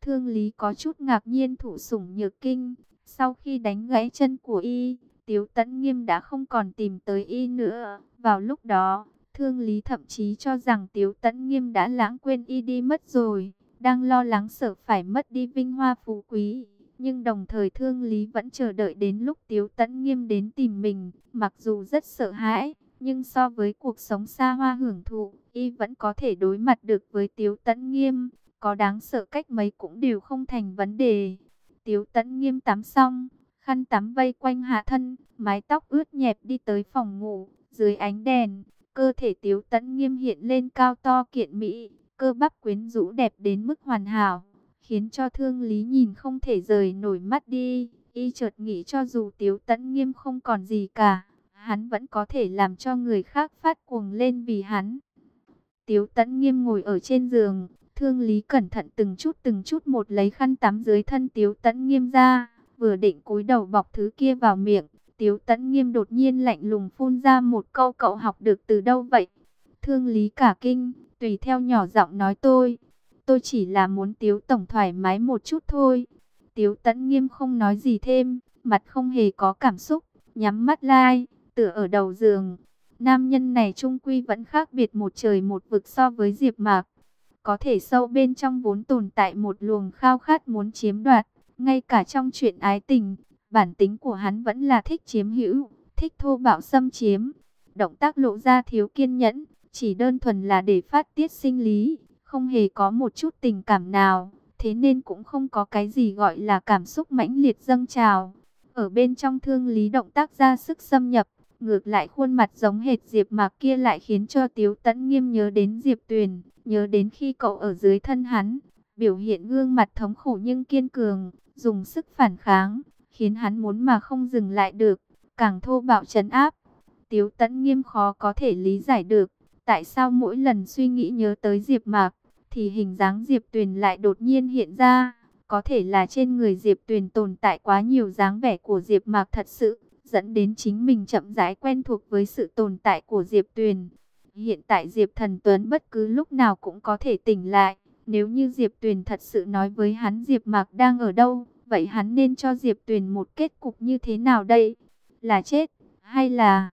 Thương Lý có chút ngạc nhiên thủ sủng nhược kinh, sau khi đánh gãy chân của y, Tiếu Tấn Nghiêm đã không còn tìm tới y nữa. Vào lúc đó, Thương Lý thậm chí cho rằng Tiếu Tấn Nghiêm đã lãng quên y đi mất rồi, đang lo lắng sợ phải mất đi vinh hoa phú quý. Nhưng đồng thời Thương Lý vẫn chờ đợi đến lúc Tiếu Tấn Nghiêm đến tìm mình, mặc dù rất sợ hãi, nhưng so với cuộc sống xa hoa hưởng thụ, y vẫn có thể đối mặt được với Tiếu Tấn Nghiêm, có đáng sợ cách mấy cũng đều không thành vấn đề. Tiếu Tấn Nghiêm tắm xong, khăn tắm vây quanh hạ thân, mái tóc ướt nhẹp đi tới phòng ngủ, dưới ánh đèn, cơ thể Tiếu Tấn Nghiêm hiện lên cao to kiện mỹ, cơ bắp quyến rũ đẹp đến mức hoàn hảo, khiến cho Thương Lý nhìn không thể rời nổi mắt đi. Y chợt nghĩ cho dù Tiếu Tấn Nghiêm không còn gì cả, hắn vẫn có thể làm cho người khác phát cuồng lên vì hắn. Tiếu Tấn Nghiêm ngồi ở trên giường, Thương Lý cẩn thận từng chút từng chút một lấy khăn tắm dưới thân Tiếu Tấn Nghiêm ra, vừa định cúi đầu bọc thứ kia vào miệng, Tiếu Tấn Nghiêm đột nhiên lạnh lùng phun ra một câu cậu học được từ đâu vậy? Thương Lý cả kinh, tùy theo nhỏ giọng nói tôi, tôi chỉ là muốn Tiếu Tổng thoải mái một chút thôi. Tiếu Tấn Nghiêm không nói gì thêm, mặt không hề có cảm xúc, nhắm mắt lai, tựa ở đầu giường. Nam nhân này trung quy vẫn khác biệt một trời một vực so với Diệp Mạc. Có thể sâu bên trong vốn tồn tại một luồng khao khát muốn chiếm đoạt, ngay cả trong chuyện ái tình, bản tính của hắn vẫn là thích chiếm hữu, thích thô bạo xâm chiếm. Động tác lộ ra thiếu kiên nhẫn, chỉ đơn thuần là để phát tiết sinh lý, không hề có một chút tình cảm nào, thế nên cũng không có cái gì gọi là cảm xúc mãnh liệt dâng trào. Ở bên trong thương lý động tác ra sức xâm nhập, ngược lại khuôn mặt giống hệt Diệp Mạc kia lại khiến cho Tiếu Tấn Nghiêm nhớ đến Diệp Tuyền, nhớ đến khi cậu ở dưới thân hắn, biểu hiện gương mặt thống khổ nhưng kiên cường, dùng sức phản kháng, khiến hắn muốn mà không dừng lại được, càng thô bạo trấn áp. Tiếu Tấn Nghiêm khó có thể lý giải được, tại sao mỗi lần suy nghĩ nhớ tới Diệp Mạc, thì hình dáng Diệp Tuyền lại đột nhiên hiện ra. Có thể là trên người Diệp Tuyền tồn tại quá nhiều dáng vẻ của Diệp Mạc thật sự, dẫn đến chính mình chậm rãi quen thuộc với sự tồn tại của Diệp Tuyền. Hiện tại Diệp Thần Tuấn bất cứ lúc nào cũng có thể tỉnh lại. Nếu như Diệp Tuyền thật sự nói với hắn Diệp Mạc đang ở đâu, vậy hắn nên cho Diệp Tuyền một kết cục như thế nào đây? Là chết hay là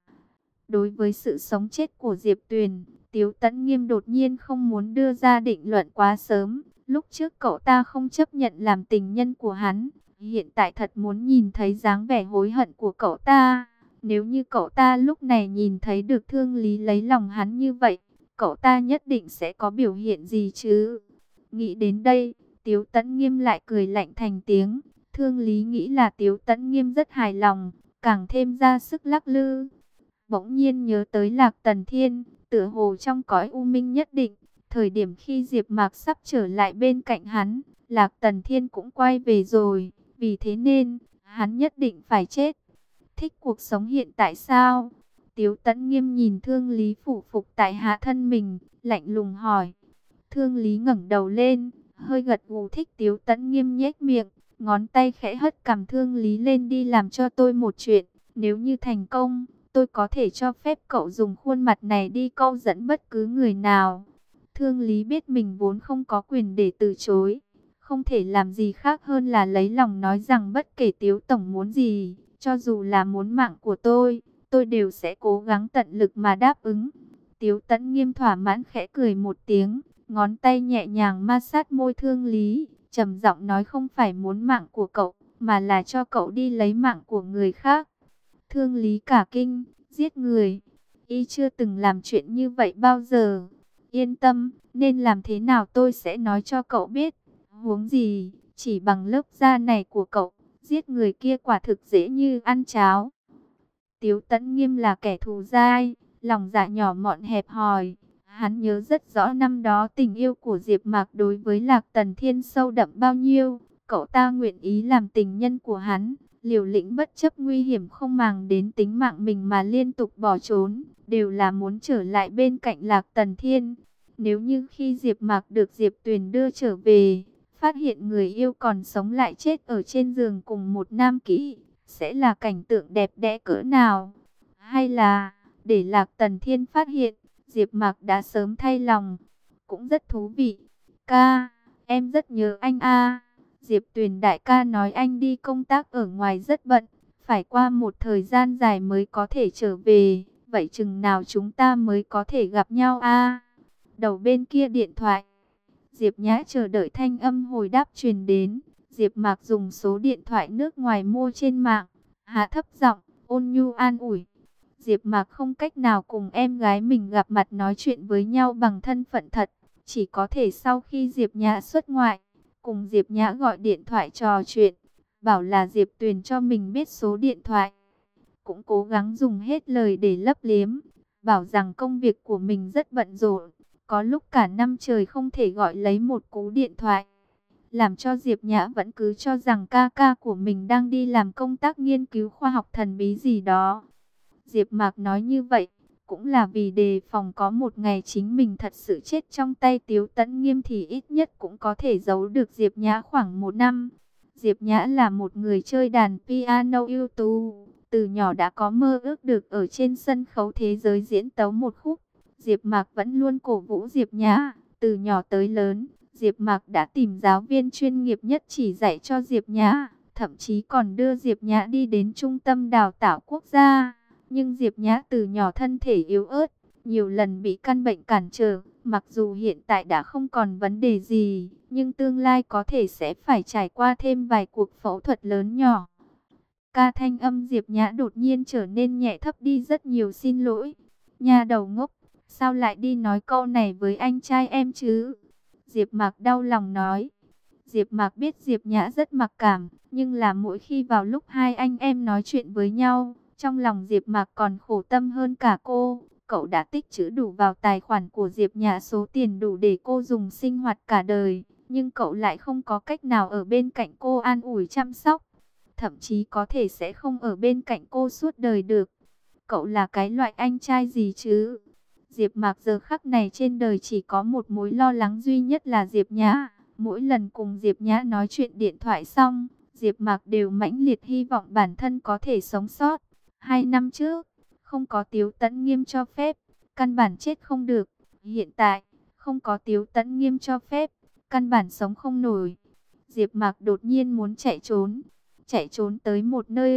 Đối với sự sống chết của Diệp Tuyền, Tiếu Tấn Nghiêm đột nhiên không muốn đưa ra định luận quá sớm. Lúc trước cậu ta không chấp nhận làm tình nhân của hắn, hiện tại thật muốn nhìn thấy dáng vẻ hối hận của cậu ta. Nếu như cậu ta lúc này nhìn thấy được thương lý lấy lòng hắn như vậy, cậu ta nhất định sẽ có biểu hiện gì chứ? Nghĩ đến đây, Tiếu Tấn Nghiêm lại cười lạnh thành tiếng. Thương lý nghĩ là Tiếu Tấn Nghiêm rất hài lòng, càng thêm ra sức lắc lư. Bỗng nhiên nhớ tới Lạc Tần Thiên, tựa hồ trong cõi u minh nhất định. Thời điểm khi Diệp Mạc sắp trở lại bên cạnh hắn, Lạc Tần Thiên cũng quay về rồi. Vì thế nên, hắn nhất định phải chết. Thích cuộc sống hiện tại sao? Tiếu Tấn Nghiêm nhìn Thương Lý phủ phục tại hạ thân mình, lạnh lùng hỏi. Thương Lý ngẩng đầu lên, hơi gật gù thích Tiếu Tấn Nghiêm nhếch miệng, ngón tay khẽ hất cầm Thương Lý lên đi làm cho tôi một chuyện. Nếu như thành công, tôi có thể cho phép cậu dùng khuôn mặt này đi câu dẫn bất cứ người nào. Thương Lý biết mình vốn không có quyền để từ chối, không thể làm gì khác hơn là lấy lòng nói rằng bất kể Tiếu Tổng muốn gì, cho dù là muốn mạng của tôi, tôi đều sẽ cố gắng tận lực mà đáp ứng. Tiếu Tấn nghiêm thỏa mãn khẽ cười một tiếng, ngón tay nhẹ nhàng ma sát môi Thương Lý, trầm giọng nói không phải muốn mạng của cậu, mà là cho cậu đi lấy mạng của người khác. Thương lý cả kinh, giết người. Y chưa từng làm chuyện như vậy bao giờ. Yên tâm, nên làm thế nào tôi sẽ nói cho cậu biết. Huống gì, chỉ bằng lớp da này của cậu, giết người kia quả thực dễ như ăn cháo. Tiếu tấn nghiêm là kẻ thù dai, lòng dạ nhỏ mọn hẹp hòi. Hắn nhớ rất rõ năm đó tình yêu của Diệp Mạc đối với Lạc Tần Thiên sâu đậm bao nhiêu. Cậu ta nguyện ý làm tình nhân của hắn, liều lĩnh bất chấp nguy hiểm không màng đến tính mạng mình mà liên tục bỏ trốn, đều là muốn trở lại bên cạnh Lạc Tần Thiên. Nếu như khi Diệp Mạc được Diệp Tuyền đưa trở về, phát hiện người yêu còn sống lại chết ở trên giường cùng một nam kỹ, sẽ là cảnh tượng đẹp đẽ cỡ nào? Hay là, để Lạc Tần Thiên phát hiện, Diệp Mạc đã sớm thay lòng, cũng rất thú vị. Ca, em rất nhớ anh a. Diệp Tuyền đại ca nói anh đi công tác ở ngoài rất bận, phải qua một thời gian dài mới có thể trở về, vậy chừng nào chúng ta mới có thể gặp nhau a? Đầu bên kia điện thoại, Diệp Nhã chờ đợi thanh âm hồi đáp truyền đến, Diệp Mạc dùng số điện thoại nước ngoài mua trên mạng, hạ thấp giọng, ôn nhu an ủi. Diệp Mạc không cách nào cùng em gái mình gặp mặt nói chuyện với nhau bằng thân phận thật, chỉ có thể sau khi Diệp Nhã xuất ngoại, cùng Diệp Nhã gọi điện thoại trò chuyện, bảo là Diệp Tuyền cho mình biết số điện thoại. Cũng cố gắng dùng hết lời để lấp liếm, bảo rằng công việc của mình rất bận rộn, có lúc cả năm trời không thể gọi lấy một cú điện thoại. Làm cho Diệp Nhã vẫn cứ cho rằng ca ca của mình đang đi làm công tác nghiên cứu khoa học thần bí gì đó. Diệp Mạc nói như vậy, cũng là vì đề phòng có một ngày chính mình thật sự chết trong tay Tiếu Tấn Nghiêm thì ít nhất cũng có thể giấu được Diệp Nhã khoảng một năm. Diệp Nhã là một người chơi đàn piano ưu tú, từ nhỏ đã có mơ ước được ở trên sân khấu thế giới diễn tấu một khúc. Diệp Mạc vẫn luôn cổ vũ Diệp Nhã, từ nhỏ tới lớn, Diệp Mạc đã tìm giáo viên chuyên nghiệp nhất chỉ dạy cho Diệp Nhã, thậm chí còn đưa Diệp Nhã đi đến trung tâm đào tạo quốc gia. Nhưng Diệp Nhã từ nhỏ thân thể yếu ớt, nhiều lần bị căn bệnh cản trở, mặc dù hiện tại đã không còn vấn đề gì, nhưng tương lai có thể sẽ phải trải qua thêm vài cuộc phẫu thuật lớn nhỏ. Ca thanh âm Diệp Nhã đột nhiên trở nên nhẹ thấp đi rất nhiều xin lỗi. Nhà đầu ngốc, sao lại đi nói câu này với anh trai em chứ? Diệp Mạc đau lòng nói. Diệp Mạc biết Diệp Nhã rất mặc cảm, nhưng là mỗi khi vào lúc hai anh em nói chuyện với nhau, trong lòng Diệp Mạc còn khổ tâm hơn cả cô. Cậu đã tích trữ đủ vào tài khoản của Diệp Nhã số tiền đủ để cô dùng sinh hoạt cả đời, nhưng cậu lại không có cách nào ở bên cạnh cô an ủi chăm sóc, thậm chí có thể sẽ không ở bên cạnh cô suốt đời được. Cậu là cái loại anh trai gì chứ? Diệp Mạc giờ khắc này trên đời chỉ có một mối lo lắng duy nhất là Diệp Nhã. Mỗi lần cùng Diệp Nhã nói chuyện điện thoại xong, Diệp Mạc đều mãnh liệt hy vọng bản thân có thể sống sót. Hai năm trước, không có Tiếu Tấn Nghiêm cho phép, căn bản chết không được. Hiện tại, không có Tiếu Tấn Nghiêm cho phép, căn bản sống không nổi. Diệp Mạc đột nhiên muốn chạy trốn, chạy trốn tới một nơi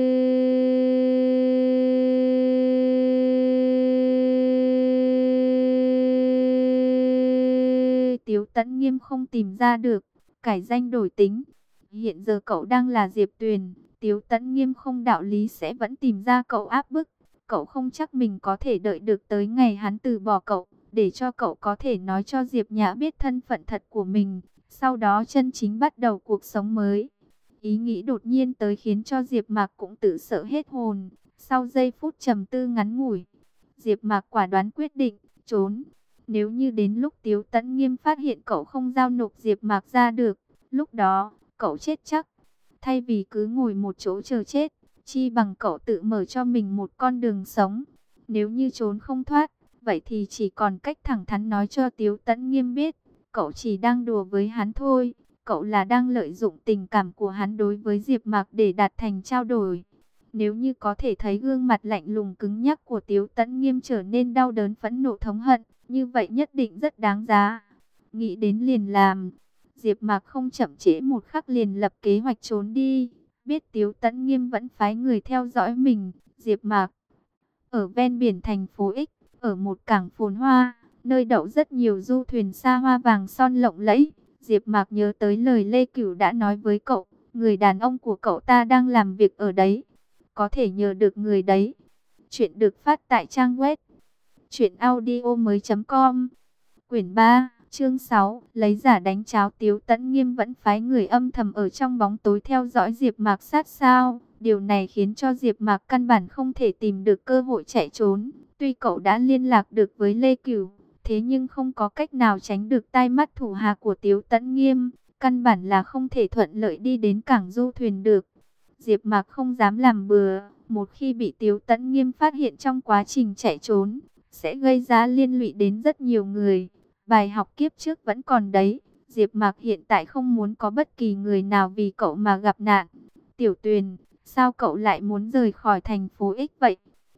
tẫn Nghiêm không tìm ra được, cải danh đổi tính. Hiện giờ cậu đang là Diệp Tuyền, Tiếu tẫn Nghiêm không đạo lý sẽ vẫn tìm ra cậu áp bức. Cậu không chắc mình có thể đợi được tới ngày hắn từ bỏ cậu, để cho cậu có thể nói cho Diệp Nhã biết thân phận thật của mình, sau đó chân chính bắt đầu cuộc sống mới. Ý nghĩ đột nhiên tới khiến cho Diệp Mạc cũng tự sợ hết hồn. Sau giây phút trầm tư ngắn ngủi, Diệp Mạc quả đoán quyết định trốn. Nếu như đến lúc Tiếu Tấn Nghiêm phát hiện cậu không giao nộp Diệp Mạc ra được, lúc đó cậu chết chắc. Thay vì cứ ngồi một chỗ chờ chết, chi bằng cậu tự mở cho mình một con đường sống. Nếu như trốn không thoát, vậy thì chỉ còn cách thẳng thắn nói cho Tiếu Tấn Nghiêm biết, cậu chỉ đang đùa với hắn thôi. Cậu là đang lợi dụng tình cảm của hắn đối với Diệp Mạc để đạt thành trao đổi. Nếu như có thể thấy gương mặt lạnh lùng cứng nhắc của Tiếu Tấn Nghiêm trở nên đau đớn phẫn nộ thống hận, như vậy nhất định rất đáng giá. Nghĩ đến liền làm. Diệp Mạc không chậm trễ một khắc liền lập kế hoạch trốn đi. Biết Tiếu Tấn Nghiêm vẫn phái người theo dõi mình. Diệp Mạc ở ven biển thành phố X, ở một cảng phồn hoa, nơi đậu rất nhiều du thuyền xa hoa vàng son lộng lẫy. Diệp Mạc nhớ tới lời Lê Cửu đã nói với cậu, người đàn ông của cậu ta đang làm việc ở đấy, có thể nhờ được người đấy. Chuyện được phát tại trang web Chuyện audio mới com. Quyển 3, chương 6 Lấy giả đánh cháo Tiếu tẫn Nghiêm vẫn phái người âm thầm ở trong bóng tối theo dõi Diệp Mạc sát sao. Điều này khiến cho Diệp Mạc căn bản không thể tìm được cơ hội chạy trốn. Tuy cậu đã liên lạc được với Lê Cửu Thế nhưng không có cách nào tránh được tai mắt thủ hạ của Tiếu tẫn Nghiêm, căn bản là không thể thuận lợi đi đến cảng du thuyền được. Diệp Mạc không dám làm bừa, một khi bị Tiếu Tẫn Nghiêm phát hiện trong quá trình chạy trốn, sẽ gây ra liên lụy đến rất nhiều người. Bài học kiếp trước vẫn còn đấy, Diệp Mạc hiện tại không muốn có bất kỳ người nào vì cậu mà gặp nạn. Tiểu Tuyền, sao cậu lại muốn rời khỏi thành phố X vậy?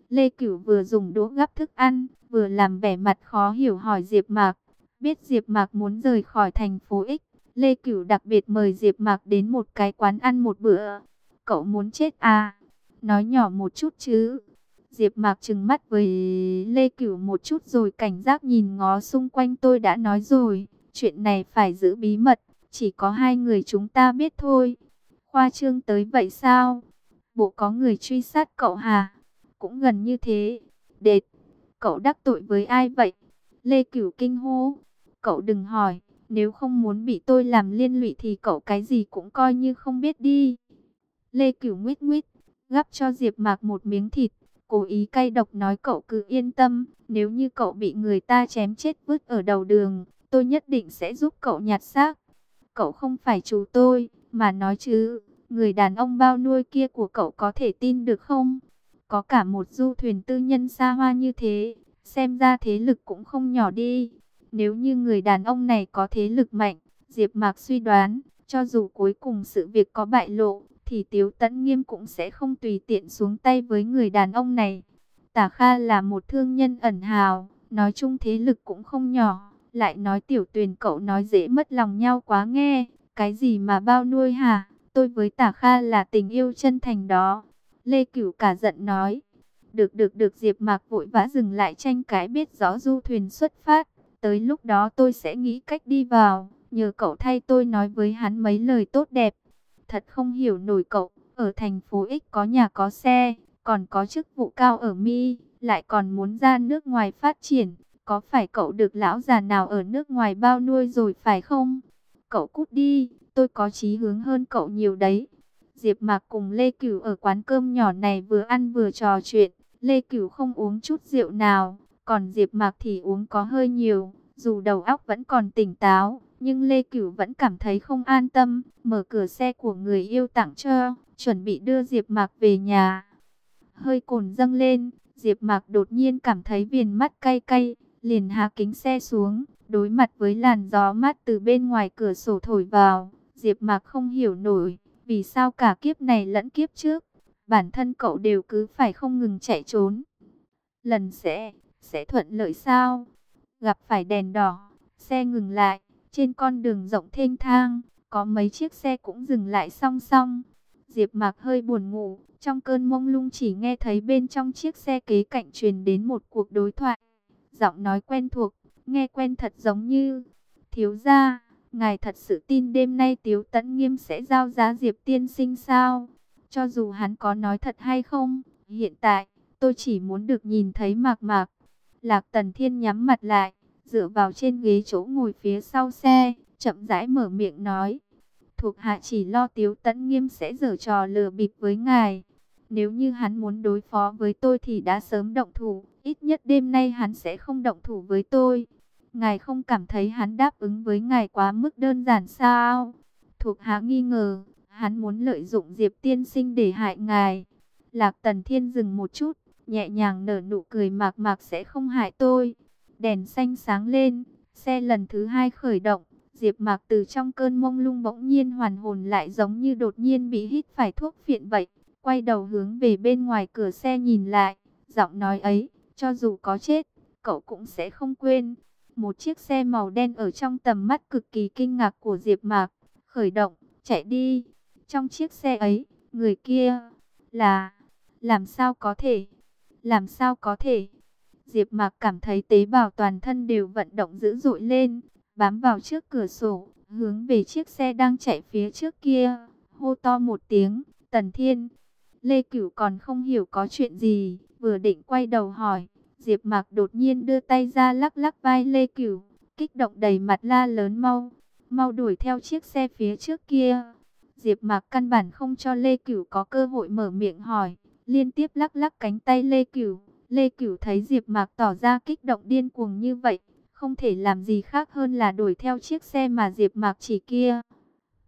Lê Cửu vừa dùng đũa gắp thức ăn, vừa làm vẻ mặt khó hiểu hỏi Diệp Mạc. Biết Diệp Mạc muốn rời khỏi thành phố X, Lê Cửu đặc biệt mời Diệp Mạc đến một cái quán ăn một bữa. Cậu muốn chết à? Nói nhỏ một chút chứ. Diệp Mạc trừng mắt với Lê Cửu một chút rồi cảnh giác nhìn ngó xung quanh tôi đã nói rồi, chuyện này phải giữ bí mật, chỉ có hai người chúng ta biết thôi. Khoa trương tới vậy sao? Bộ có người truy sát cậu hả? Cũng gần như thế. Đệt, cậu đắc tội với ai vậy? Lê Cửu kinh hô. Cậu đừng hỏi, nếu không muốn bị tôi làm liên lụy thì cậu cái gì cũng coi như không biết đi. Lê Cửu nguyết nguyết, gắp cho Diệp Mạc một miếng thịt, cố ý cay độc nói cậu cứ yên tâm, nếu như cậu bị người ta chém chết vứt ở đầu đường, tôi nhất định sẽ giúp cậu nhặt xác. Cậu không phải chú tôi, mà nói chứ, người đàn ông bao nuôi kia của cậu có thể tin được không? Có cả một du thuyền tư nhân xa hoa như thế, xem ra thế lực cũng không nhỏ đi. Nếu như người đàn ông này có thế lực mạnh, Diệp Mạc suy đoán, cho dù cuối cùng sự việc có bại lộ, thì Tiếu Tấn Nghiêm cũng sẽ không tùy tiện xuống tay với người đàn ông này. Tả Kha là một thương nhân ẩn hào, nói chung thế lực cũng không nhỏ, lại nói tiểu tuyền cậu nói dễ mất lòng nhau quá nghe, cái gì mà bao nuôi hả, tôi với Tả Kha là tình yêu chân thành đó. Lê Cửu cả giận nói, được được được Diệp Mạc vội vã dừng lại tranh cãi biết rõ du thuyền xuất phát, tới lúc đó tôi sẽ nghĩ cách đi vào, nhờ cậu thay tôi nói với hắn mấy lời tốt đẹp. Thật không hiểu nổi cậu, ở thành phố X có nhà có xe, còn có chức vụ cao ở Mi, lại còn muốn ra nước ngoài phát triển. Có phải cậu được lão già nào ở nước ngoài bao nuôi rồi phải không? Cậu cút đi, tôi có chí hướng hơn cậu nhiều đấy. Diệp Mạc cùng Lê Cửu ở quán cơm nhỏ này vừa ăn vừa trò chuyện. Lê Cửu không uống chút rượu nào, còn Diệp Mạc thì uống có hơi nhiều, dù đầu óc vẫn còn tỉnh táo, nhưng Lê Cửu vẫn cảm thấy không an tâm, mở cửa xe của người yêu tặng cho, chuẩn bị đưa Diệp Mạc về nhà. Hơi cồn dâng lên, Diệp Mạc đột nhiên cảm thấy viền mắt cay cay, liền hạ kính xe xuống, đối mặt với làn gió mát từ bên ngoài cửa sổ thổi vào, Diệp Mạc không hiểu nổi, vì sao cả kiếp này lẫn kiếp trước, bản thân cậu đều cứ phải không ngừng chạy trốn. Lần sẽ, sẽ thuận lợi sao? Gặp phải đèn đỏ, xe ngừng lại, trên con đường rộng thênh thang, có mấy chiếc xe cũng dừng lại song song. Diệp Mạc hơi buồn ngủ, trong cơn mông lung chỉ nghe thấy bên trong chiếc xe kế cạnh truyền đến một cuộc đối thoại. Giọng nói quen thuộc, nghe quen thật giống như Thiếu gia, ngài thật sự tin đêm nay Tiếu Tấn Nghiêm sẽ giao giá Diệp tiên sinh sao? Cho dù hắn có nói thật hay không, hiện tại tôi chỉ muốn được nhìn thấy Mạc Mạc. Lạc Tần Thiên nhắm mặt lại, dựa vào trên ghế chỗ ngồi phía sau xe, chậm rãi mở miệng nói. Thuộc hạ chỉ lo Tiếu Tấn Nghiêm sẽ giở trò lừa bịp với ngài. Nếu như hắn muốn đối phó với tôi thì đã sớm động thủ, ít nhất đêm nay hắn sẽ không động thủ với tôi. Ngài không cảm thấy hắn đáp ứng với ngài quá mức đơn giản sao? Thuộc hạ nghi ngờ, hắn muốn lợi dụng Diệp tiên sinh để hại ngài. Lạc Tần Thiên dừng một chút, nhẹ nhàng nở nụ cười mạc mạc sẽ không hại tôi. Đèn xanh sáng lên, xe lần thứ hai khởi động. Diệp Mạc từ trong cơn mông lung bỗng nhiên hoàn hồn lại giống như đột nhiên bị hít phải thuốc phiện vậy, quay đầu hướng về bên ngoài cửa xe nhìn lại, giọng nói ấy, cho dù có chết, cậu cũng sẽ không quên. Một chiếc xe màu đen ở trong tầm mắt cực kỳ kinh ngạc của Diệp Mạc, khởi động, chạy đi. Trong chiếc xe ấy, người kia là làm sao có thể? Làm sao có thể? Diệp Mạc cảm thấy tế bào toàn thân đều vận động dữ dội lên, bám vào trước cửa sổ, hướng về chiếc xe đang chạy phía trước kia, hô to một tiếng, "Tần Thiên!" Lê Cửu còn không hiểu có chuyện gì, vừa định quay đầu hỏi, Diệp Mạc đột nhiên đưa tay ra lắc lắc vai Lê Cửu, kích động đầy mặt la lớn mau, mau đuổi theo chiếc xe phía trước kia. Diệp Mạc căn bản không cho Lê Cửu có cơ hội mở miệng hỏi, liên tiếp lắc lắc cánh tay Lê Cửu. Lê Cửu thấy Diệp Mạc tỏ ra kích động điên cuồng như vậy, không thể làm gì khác hơn là đuổi theo chiếc xe mà Diệp Mạc chỉ kia.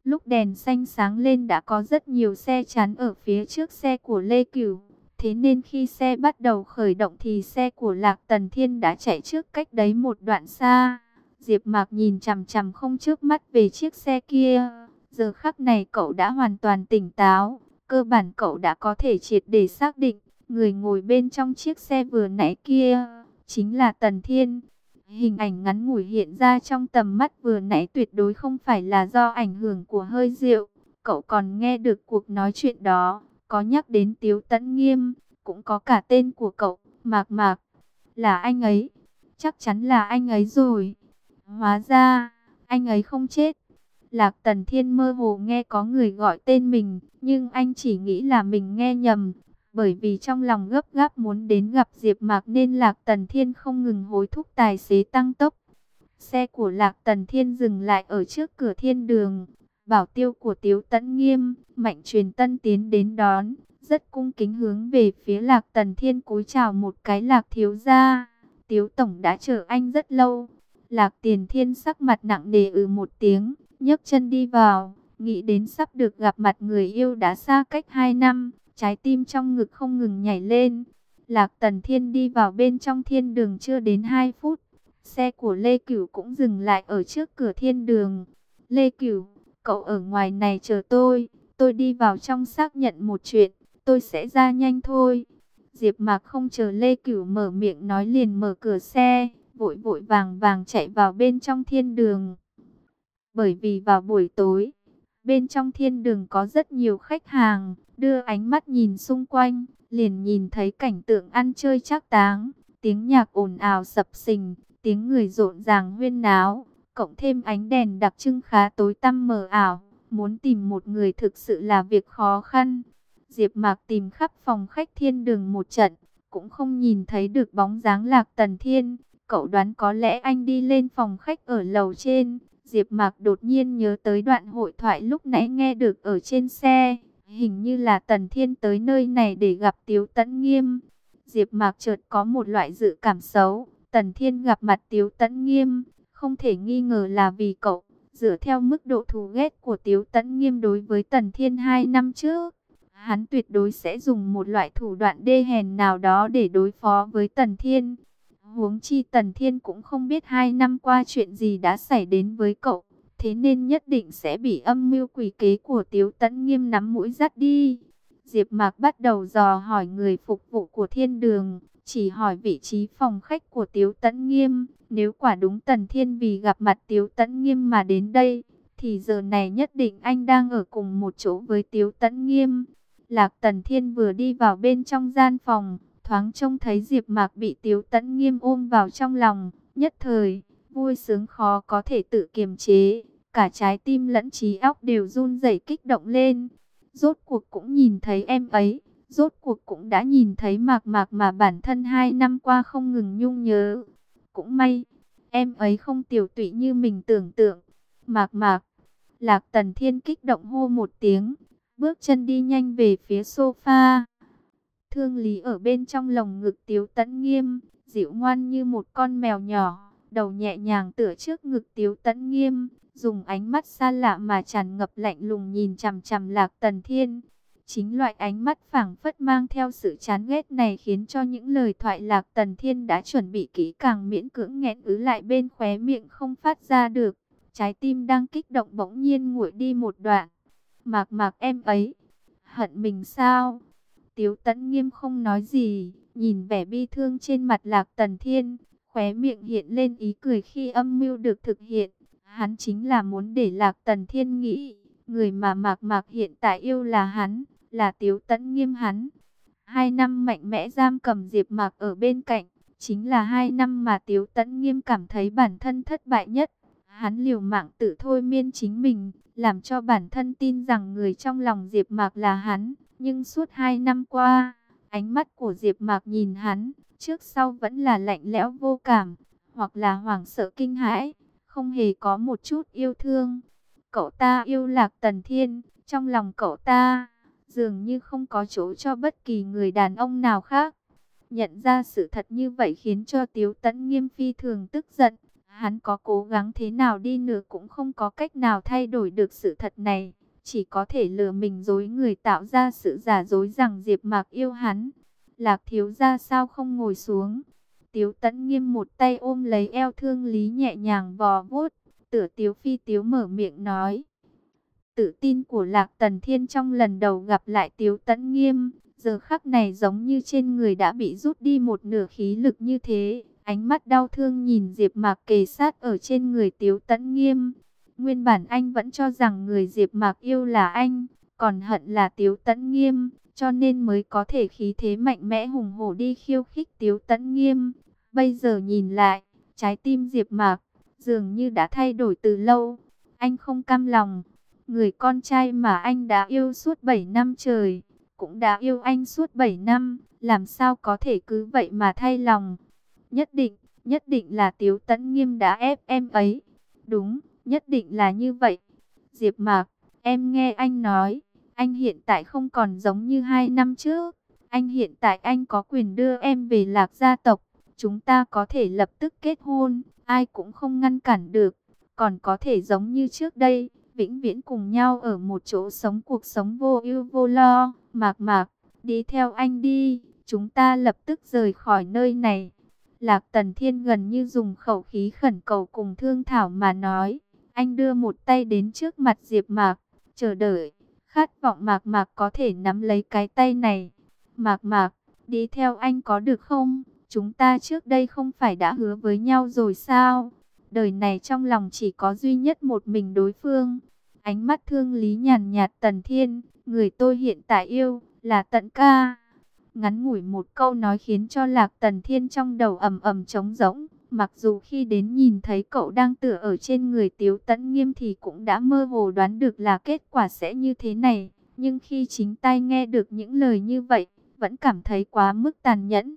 Lúc đèn xanh sáng lên đã có rất nhiều xe chắn ở phía trước xe của Lê Cửu. Thế nên khi xe bắt đầu khởi động thì xe của Lạc Tần Thiên đã chạy trước cách đấy một đoạn xa. Diệp Mạc nhìn chằm chằm không chớp mắt về chiếc xe kia. Giờ khắc này cậu đã hoàn toàn tỉnh táo, cơ bản cậu đã có thể triệt để xác định, người ngồi bên trong chiếc xe vừa nãy kia chính là Tần Thiên. Hình ảnh ngắn ngủi hiện ra trong tầm mắt vừa nãy tuyệt đối không phải là do ảnh hưởng của hơi rượu. Cậu còn nghe được cuộc nói chuyện đó, có nhắc đến Tiếu Tấn Nghiêm, cũng có cả tên của cậu, Mạc Mạc. Là anh ấy, chắc chắn là anh ấy rồi. Hóa ra, anh ấy không chết. Lạc Tần Thiên mơ hồ nghe có người gọi tên mình, nhưng anh chỉ nghĩ là mình nghe nhầm. Bởi vì trong lòng gấp gáp muốn đến gặp Diệp Mạc nên Lạc Tần Thiên không ngừng hối thúc tài xế tăng tốc. Xe của Lạc Tần Thiên dừng lại ở trước cửa thiên đường. Bảo tiêu của Tiếu Tấn Nghiêm, Mạnh Truyền Tân tiến đến đón, rất cung kính hướng về phía Lạc Tần Thiên cúi chào một cái Lạc thiếu gia. Tiếu Tổng đã chờ anh rất lâu. Lạc Tiền Thiên sắc mặt nặng nề ừ một tiếng, nhấc chân đi vào, nghĩ đến sắp được gặp mặt người yêu đã xa cách hai năm, trái tim trong ngực không ngừng nhảy lên. Lạc Tần Thiên đi vào bên trong thiên đường chưa đến 2 phút, xe của Lê Cửu cũng dừng lại ở trước cửa thiên đường. Lê Cửu, cậu ở ngoài này chờ tôi, tôi đi vào trong xác nhận một chuyện, tôi sẽ ra nhanh thôi. Diệp Mạc không chờ Lê Cửu mở miệng nói liền mở cửa xe, vội vội vàng vàng chạy vào bên trong thiên đường. Bởi vì vào buổi tối, bên trong thiên đường có rất nhiều khách hàng, đưa ánh mắt nhìn xung quanh, liền nhìn thấy cảnh tượng ăn chơi chắc táng, tiếng nhạc ồn ào sập sình, tiếng người rộn ràng huyên náo, cộng thêm ánh đèn đặc trưng khá tối tăm mờ ảo, muốn tìm một người thực sự là việc khó khăn. Diệp Mạc tìm khắp phòng khách thiên đường một trận, cũng không nhìn thấy được bóng dáng Lạc Tần Thiên, cậu đoán có lẽ anh đi lên phòng khách ở lầu trên. Diệp Mạc đột nhiên nhớ tới đoạn hội thoại lúc nãy nghe được ở trên xe, hình như là Tần Thiên tới nơi này để gặp Tiếu Tấn Nghiêm. Diệp Mạc chợt có một loại dự cảm xấu, Tần Thiên gặp mặt Tiếu Tấn Nghiêm, không thể nghi ngờ là vì cậu, dựa theo mức độ thù ghét của Tiếu Tấn Nghiêm đối với Tần Thiên hai năm trước, hắn tuyệt đối sẽ dùng một loại thủ đoạn đê hèn nào đó để đối phó với Tần Thiên. Huống chi Tần Thiên cũng không biết hai năm qua chuyện gì đã xảy đến với cậu. Thế nên nhất định sẽ bị âm mưu quỷ kế của Tiếu Tấn Nghiêm nắm mũi dắt đi. Diệp Mạc bắt đầu dò hỏi người phục vụ của thiên đường, chỉ hỏi vị trí phòng khách của Tiếu Tấn Nghiêm. Nếu quả đúng Tần Thiên vì gặp mặt Tiếu Tấn Nghiêm mà đến đây, thì giờ này nhất định anh đang ở cùng một chỗ với Tiếu Tấn Nghiêm. Lạc Tần Thiên vừa đi vào bên trong gian phòng, thoáng trông thấy Diệp Mạc bị Tiếu Tấn Nghiêm ôm vào trong lòng, nhất thời, vui sướng khó có thể tự kiềm chế, cả trái tim lẫn trí óc đều run rẩy kích động lên. Rốt cuộc cũng nhìn thấy em ấy, rốt cuộc cũng đã nhìn thấy Mạc Mạc mà bản thân hai năm qua không ngừng nhung nhớ. Cũng may, em ấy không tiểu tụy như mình tưởng tượng. Mạc Mạc, Lạc Tần Thiên kích động hô một tiếng, bước chân đi nhanh về phía sofa. Thương Lý ở bên trong lồng ngực Tiếu Tấn Nghiêm, dịu ngoan như một con mèo nhỏ, đầu nhẹ nhàng tựa trước ngực Tiếu Tấn Nghiêm, dùng ánh mắt xa lạ mà tràn ngập lạnh lùng nhìn chằm chằm Lạc Tần Thiên. Chính loại ánh mắt phảng phất mang theo sự chán ghét này khiến cho những lời thoại Lạc Tần Thiên đã chuẩn bị kỹ càng miễn cưỡng nghẹn ứ lại bên khóe miệng không phát ra được. Trái tim đang kích động bỗng nhiên nguội đi một đoạn. Mạc mạc em ấy, hận mình sao? Tiếu tẫn nghiêm không nói gì, nhìn vẻ bi thương trên mặt lạc tần thiên, khóe miệng hiện lên ý cười khi âm mưu được thực hiện. Hắn chính là muốn để lạc tần thiên nghĩ, người mà mạc mạc hiện tại yêu là hắn, là tiếu tẫn nghiêm hắn. Hai năm mạnh mẽ giam cầm diệp mạc ở bên cạnh, chính là hai năm mà tiếu tẫn nghiêm cảm thấy bản thân thất bại nhất. Hắn liều mạng tự thôi miên chính mình, làm cho bản thân tin rằng người trong lòng diệp mạc là hắn. Nhưng suốt hai năm qua, ánh mắt của Diệp Mạc nhìn hắn, trước sau vẫn là lạnh lẽo vô cảm, hoặc là hoảng sợ kinh hãi, không hề có một chút yêu thương. Cậu ta yêu Lạc Tần Thiên, trong lòng cậu ta dường như không có chỗ cho bất kỳ người đàn ông nào khác. Nhận ra sự thật như vậy khiến cho Tiếu Tấn Nghiêm phi thường tức giận, Hắn có cố gắng thế nào đi nữa cũng không có cách nào thay đổi được sự thật này. Chỉ có thể lừa mình dối người tạo ra sự giả dối rằng Diệp Mạc yêu hắn. Lạc thiếu gia sao không ngồi xuống. Tiếu tẫn nghiêm một tay ôm lấy eo thương lý nhẹ nhàng vò vuốt. Tửa tiếu phi tiếu mở miệng nói. Tự tin của Lạc Tần Thiên trong lần đầu gặp lại tiếu tẫn nghiêm. Giờ khắc này giống như trên người đã bị rút đi một nửa khí lực như thế. Ánh mắt đau thương nhìn Diệp Mạc kề sát ở trên người Tiếu Tấn Nghiêm. Nguyên bản anh vẫn cho rằng người Diệp Mạc yêu là anh, còn hận là Tiếu Tấn Nghiêm, cho nên mới có thể khí thế mạnh mẽ hùng hổ đi khiêu khích Tiếu Tấn Nghiêm. Bây giờ nhìn lại, trái tim Diệp Mạc dường như đã thay đổi từ lâu. Anh không cam lòng, người con trai mà anh đã yêu suốt 7 năm trời, cũng đã yêu anh suốt 7 năm, làm sao có thể cứ vậy mà thay lòng. Nhất định, nhất định là Tiếu Tấn Nghiêm đã ép em ấy. Đúng, nhất định là như vậy. Diệp Mạc, em nghe anh nói, anh hiện tại không còn giống như hai năm trước. Anh hiện tại anh có quyền đưa em về lạc gia tộc. Chúng ta có thể lập tức kết hôn, ai cũng không ngăn cản được. Còn có thể giống như trước đây, vĩnh viễn cùng nhau ở một chỗ sống cuộc sống vô ưu vô lo. Mạc mạc, đi theo anh đi, chúng ta lập tức rời khỏi nơi này. Lạc Tần Thiên gần như dùng khẩu khí khẩn cầu cùng Thương Thảo mà nói. Anh đưa một tay đến trước mặt Diệp Mạc, chờ đợi, khát vọng Mạc Mạc có thể nắm lấy cái tay này. Mạc Mạc, đi theo anh có được không? Chúng ta trước đây không phải đã hứa với nhau rồi sao? Đời này trong lòng chỉ có duy nhất một mình đối phương. Ánh mắt thương lý nhàn nhạt Tần Thiên, người tôi hiện tại yêu, là Tận Ca. Ngắn ngủi một câu nói khiến cho Lạc Tần Thiên trong đầu ầm ầm trống rỗng. Mặc dù khi đến nhìn thấy cậu đang tựa ở trên người Tiếu Tấn Nghiêm thì cũng đã mơ hồ đoán được là kết quả sẽ như thế này. Nhưng khi chính tay nghe được những lời như vậy, vẫn cảm thấy quá mức tàn nhẫn.